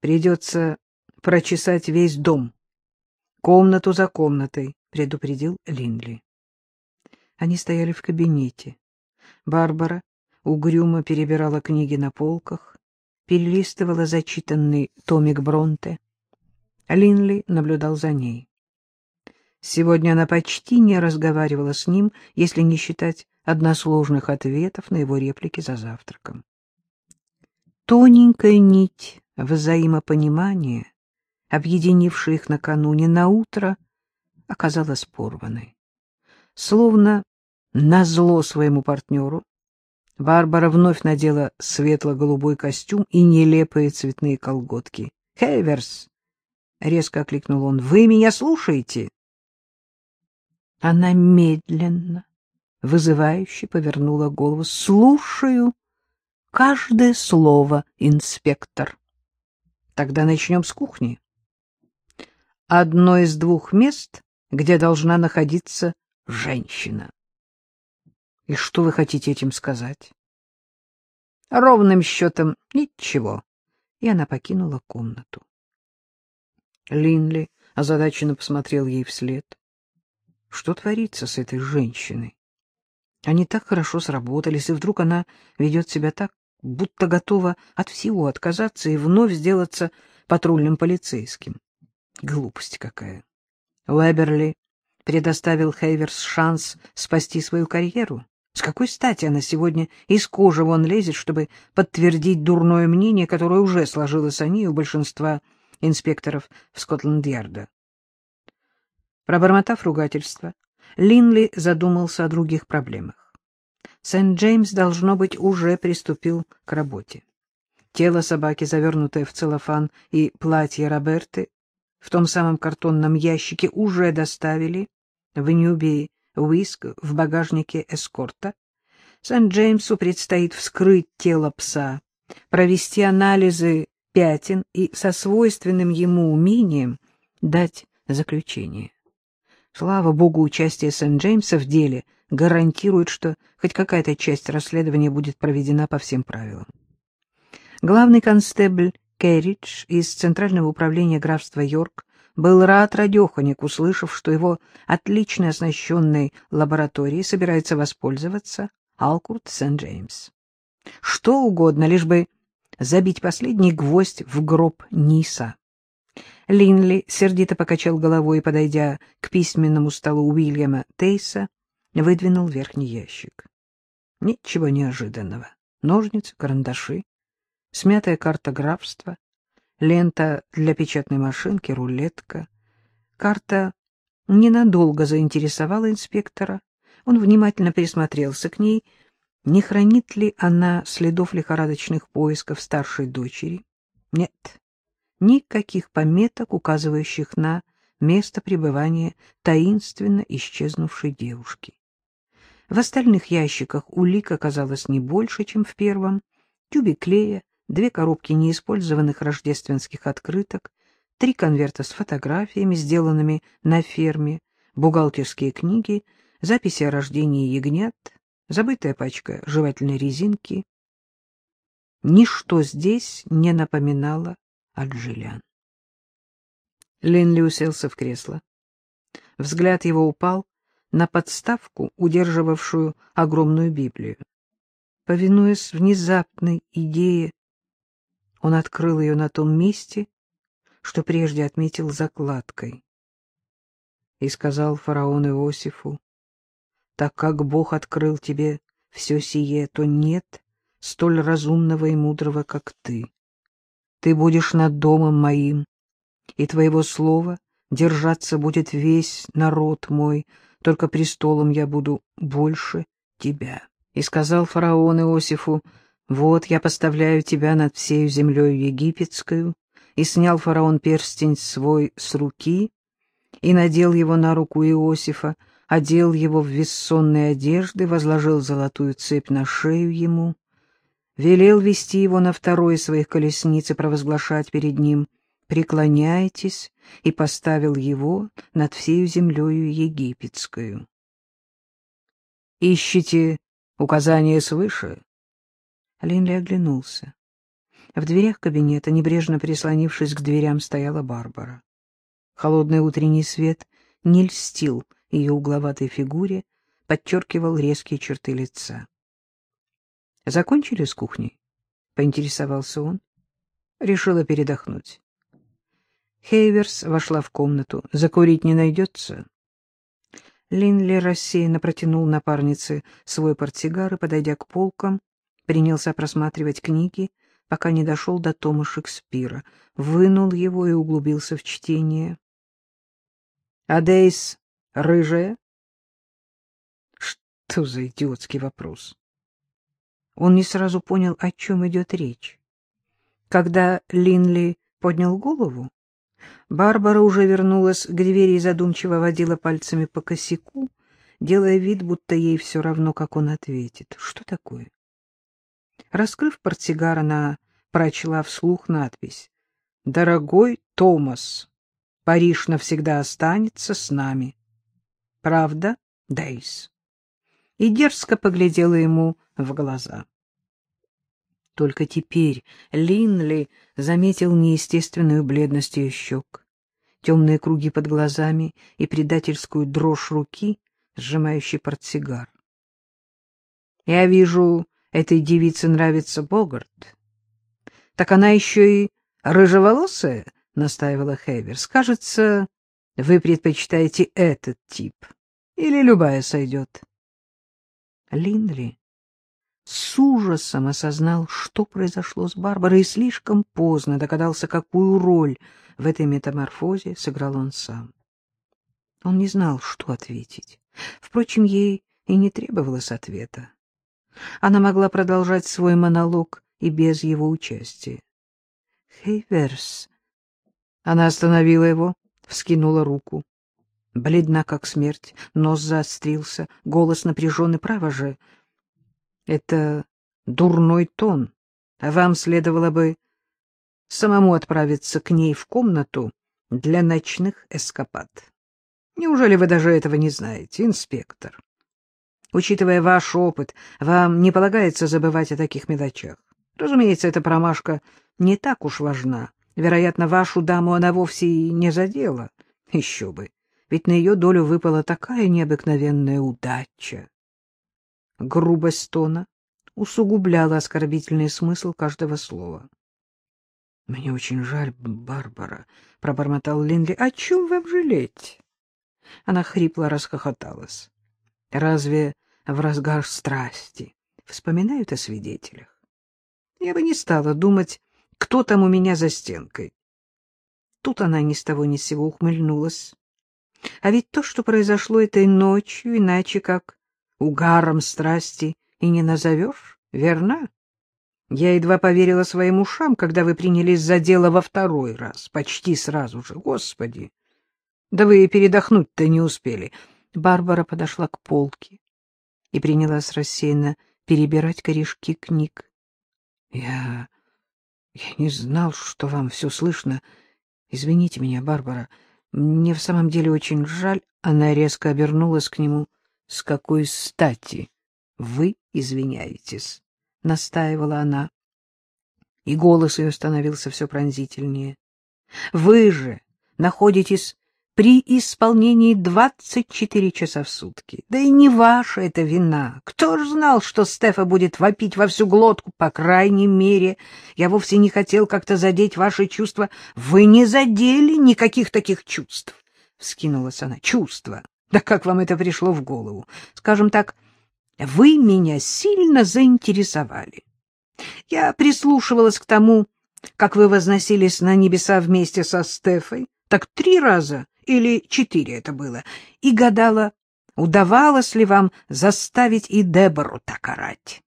Придется прочесать весь дом, комнату за комнатой, — предупредил Линли. Они стояли в кабинете. Барбара угрюмо перебирала книги на полках, перелистывала зачитанный томик Бронте. Линли наблюдал за ней. Сегодня она почти не разговаривала с ним, если не считать односложных ответов на его реплики за завтраком. Тоненькая нить взаимопонимания, объединившая их накануне на утро, оказалась порванной. Словно назло своему партнеру, Барбара вновь надела светло-голубой костюм и нелепые цветные колготки. — Хейверс! — резко окликнул он. — Вы меня слушаете? Она медленно, вызывающе повернула голову. — Слушаю каждое слово, инспектор. — Тогда начнем с кухни. Одно из двух мест, где должна находиться женщина. И что вы хотите этим сказать? Ровным счетом ничего. И она покинула комнату. Линли озадаченно посмотрел ей вслед. Что творится с этой женщиной? Они так хорошо сработались, и вдруг она ведет себя так, будто готова от всего отказаться и вновь сделаться патрульным полицейским. Глупость какая. Уэберли предоставил Хейверс шанс спасти свою карьеру. С какой стати она сегодня из кожи вон лезет, чтобы подтвердить дурное мнение, которое уже сложилось о ней у большинства инспекторов в Скотланд-Ярда? Пробормотав ругательство, Линли задумался о других проблемах. Сент-Джеймс, должно быть, уже приступил к работе. Тело собаки, завернутое в целлофан, и платье Роберты в том самом картонном ящике уже доставили в Ньюби Уиск в багажнике эскорта. Сент-Джеймсу предстоит вскрыть тело пса, провести анализы пятен и со свойственным ему умением дать заключение. Слава богу, участие Сент-Джеймса в деле гарантирует, что хоть какая-то часть расследования будет проведена по всем правилам. Главный констебль Керридж из Центрального управления графства Йорк был рад радеханик, услышав, что его отлично оснащенной лабораторией собирается воспользоваться Алкурт Сент-Джеймс. Что угодно, лишь бы забить последний гвоздь в гроб Ниса. Линли сердито покачал головой подойдя к письменному столу Уильяма Тейса, выдвинул верхний ящик. Ничего неожиданного. Ножницы, карандаши, смятая карта графства, лента для печатной машинки, рулетка. Карта ненадолго заинтересовала инспектора. Он внимательно присмотрелся к ней. Не хранит ли она следов лихорадочных поисков старшей дочери? Нет, никаких пометок, указывающих на место пребывания таинственно исчезнувшей девушки. В остальных ящиках улик оказалось не больше, чем в первом. Тюбик клея, две коробки неиспользованных рождественских открыток, три конверта с фотографиями, сделанными на ферме, бухгалтерские книги, записи о рождении ягнят, забытая пачка жевательной резинки. Ничто здесь не напоминало о Джилиан. Линли уселся в кресло. Взгляд его упал на подставку, удерживавшую огромную Библию. Повинуясь внезапной идее он открыл ее на том месте, что прежде отметил закладкой. И сказал фараон Иосифу, так как Бог открыл тебе все сие, то нет столь разумного и мудрого, как ты. Ты будешь над домом моим, и твоего слова держаться будет весь народ мой, только престолом я буду больше тебя. И сказал фараон Иосифу, вот я поставляю тебя над всею землею египетскую, и снял фараон перстень свой с руки и надел его на руку Иосифа, одел его в вессонные одежды, возложил золотую цепь на шею ему, велел вести его на второй своих колесниц и провозглашать перед ним «Преклоняйтесь», и поставил его над всею землею египетскую. «Ищите указания свыше?» Линли оглянулся. В дверях кабинета, небрежно прислонившись к дверям, стояла Барбара. Холодный утренний свет не льстил ее угловатой фигуре, подчеркивал резкие черты лица. — Закончили с кухней? — поинтересовался он. Решила передохнуть. Хейверс вошла в комнату. — Закурить не найдется? Линли рассеянно протянул напарнице свой портсигар и, подойдя к полкам, принялся просматривать книги, пока не дошел до тома Шекспира, вынул его и углубился в чтение. — Адейс рыжая? Что за идиотский вопрос? Он не сразу понял, о чем идет речь. Когда Линли поднял голову, Барбара уже вернулась к двери и задумчиво водила пальцами по косяку, делая вид, будто ей все равно, как он ответит. Что такое? Раскрыв портсигар, она прочла вслух надпись «Дорогой Томас, Париж навсегда останется с нами. Правда, Дейс?» И дерзко поглядела ему в глаза. Только теперь Линли заметил неестественную бледность ее щек, темные круги под глазами и предательскую дрожь руки, сжимающей портсигар. — Я вижу, этой девице нравится Богарт. — Так она еще и рыжеволосая? — настаивала Хейверс. — Кажется, вы предпочитаете этот тип. Или любая сойдет. Линли с ужасом осознал, что произошло с Барбарой, и слишком поздно догадался, какую роль в этой метаморфозе сыграл он сам. Он не знал, что ответить. Впрочем, ей и не требовалось ответа. Она могла продолжать свой монолог и без его участия. «Хейверс...» Она остановила его, вскинула руку. Бледна, как смерть, нос заострился, голос напряженный, право же — это дурной тон. Вам следовало бы самому отправиться к ней в комнату для ночных эскапад. Неужели вы даже этого не знаете, инспектор? Учитывая ваш опыт, вам не полагается забывать о таких мелочах. Разумеется, эта промашка не так уж важна. Вероятно, вашу даму она вовсе и не задела. Еще бы, ведь на ее долю выпала такая необыкновенная удача грубость тона усугубляла оскорбительный смысл каждого слова. — Мне очень жаль, Барбара, — пробормотал Линли. — О чем вам жалеть? Она хрипло расхохоталась. — Разве в разгар страсти вспоминают о свидетелях? Я бы не стала думать, кто там у меня за стенкой. Тут она ни с того ни с сего ухмыльнулась. А ведь то, что произошло этой ночью, иначе как угаром страсти и не назовешь, верно? Я едва поверила своим ушам, когда вы принялись за дело во второй раз, почти сразу же. Господи! Да вы и передохнуть-то не успели. Барбара подошла к полке и принялась рассеянно перебирать корешки книг. Я... я не знал, что вам все слышно. Извините меня, Барбара. Мне в самом деле очень жаль. Она резко обернулась к нему — с какой стати вы извиняетесь? — настаивала она. И голос ее становился все пронзительнее. — Вы же находитесь при исполнении двадцать четыре часа в сутки. Да и не ваша это вина. Кто ж знал, что Стефа будет вопить во всю глотку? По крайней мере, я вовсе не хотел как-то задеть ваши чувства. Вы не задели никаких таких чувств, — вскинулась она. — Чувства да как вам это пришло в голову? Скажем так, вы меня сильно заинтересовали. Я прислушивалась к тому, как вы возносились на небеса вместе со Стефой, так три раза или четыре это было, и гадала, удавалось ли вам заставить и Дебору так орать.